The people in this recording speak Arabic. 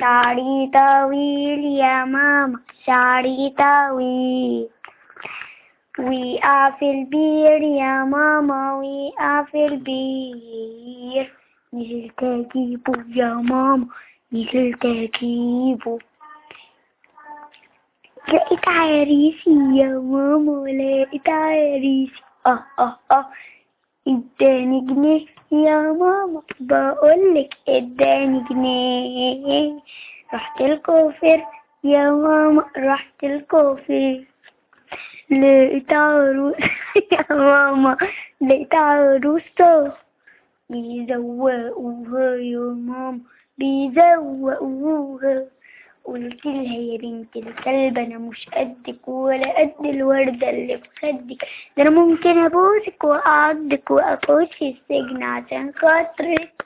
شعري طويل يا ماما شعري طويل وقع في البير يا ماما وقع في البير نزلت اجيبه يا ماما نزلت اجيبه لقيت عريسي يا ماما لقيت عريسي آه آه آه اداني جنيه يا ماما بقولك اداني جنيه رحت الكوفر يا ماما رحت الكوفر لقيت عروس يا ماما لقيت عروسة بيزوقوها يا ماما بيزوقوها قلت لها يا بنت الكلب أنا مش قدك ولا قد الوردة اللي في خدك ده أنا ممكن أبوسك وأعضك واخش السجن عشان خاطرك.